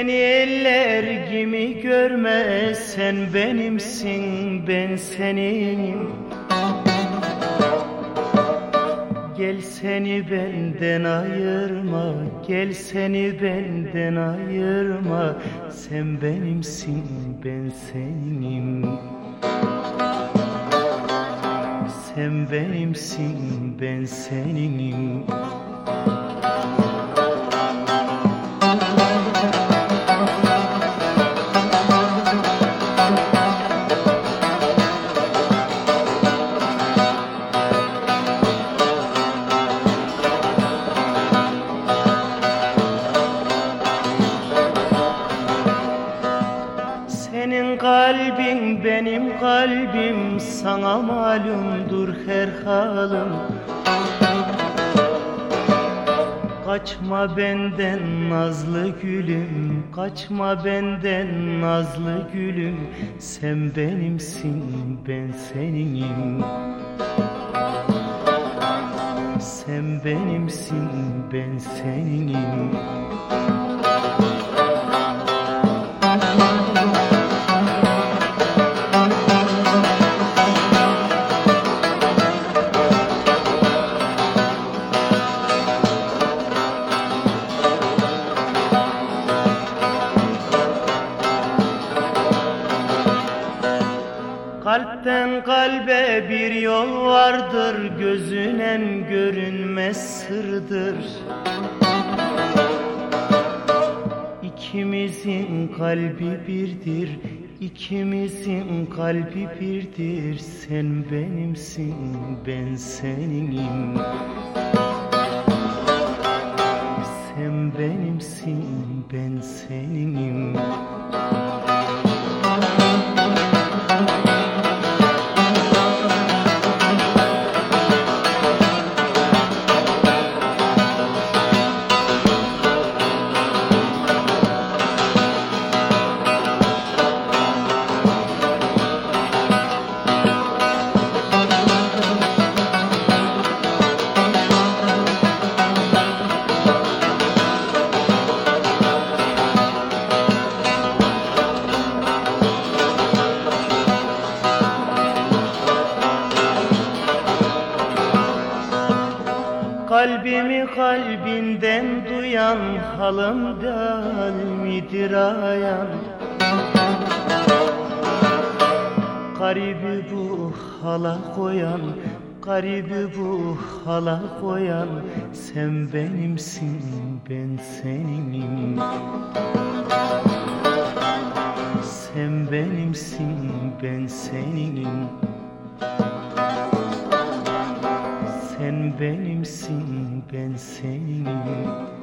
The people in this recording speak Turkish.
Beni eller gibi görme sen benimsin ben senim Gel seni benden ayırma gel seni benden ayırma. Sen benimsin ben senim. Sen benimsin ben seninim. Senin kalbin benim kalbim sana malumdur her halim Kaçma benden nazlı gülüm Kaçma benden nazlı gülüm. Sen benimsin ben seninim. Sen benimsin ben seninim Kalpten kalbe bir yol vardır Gözünen görünmez sırdır. İkimizin kalbi birdir İkimizin kalbi birdir. Sen benimsin ben seninim Kalbimi kalbinden duyan halımdan midir ayan? Garibi bu hala koyan Garibi bu hala koyan Sen benimsin ben seninim Sen benimsin ben seninim Sen benimsin ben seninim